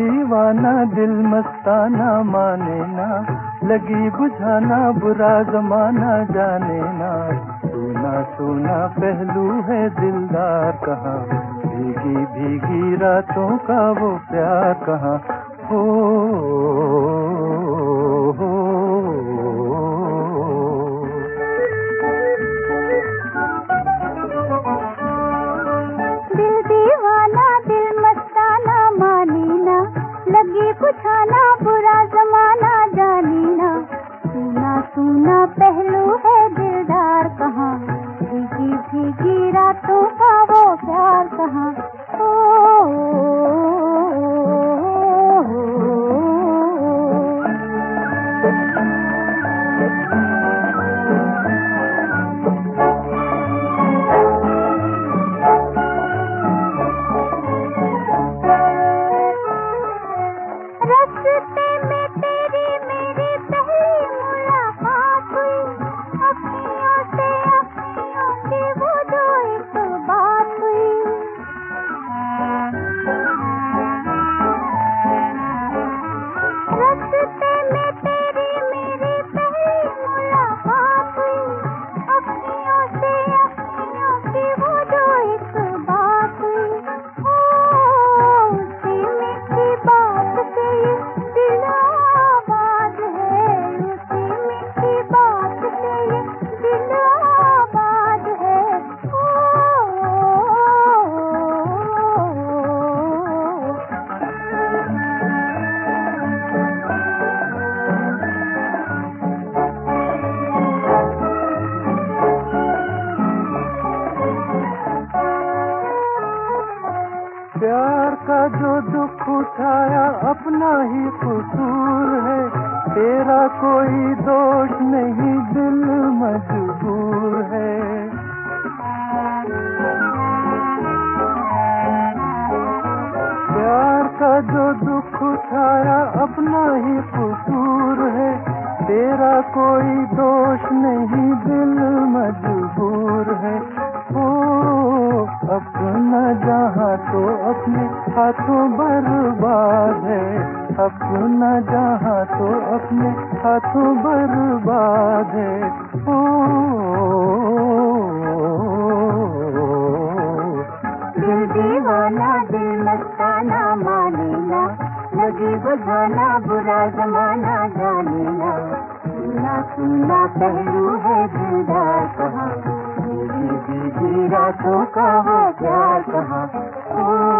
دل دیوانہ دل مستانہ مانے نا، لگی بجھانا برا زمانہ جانے نا۔ سونا سونا پہلو ہے دلدار کہاں، بھیگی بھیگی راتوں کا وہ پیار کہاں۔ ہو پہلو ہے دلدار کہاں؟ بھیگی بھیگی راتوں کا وہ پیار کہاں؟ رستے پیار کا جو دکھ اٹھایا اپنا ہی قصور ہے، تیرا کوئی دوش نہیں، دل مجبور ہے۔ پیار کا جو دکھ اٹھایا اپنا ہی قصور ہے، تیرا کوئی دوش نہیں، دل مجبور ہے۔ او اپنا جہاں تو اپنے ہاتھوں برباد ہے۔ اپنا جہاں تو اپنے ہاتھوں برباد ہے۔ او، دل دیوانہ دل مستانہ مانینا لگی بجانا برا زمانہ جانینا سونا سونا پہلو ہے دلدار کہاں۔ کہاں کہاں؟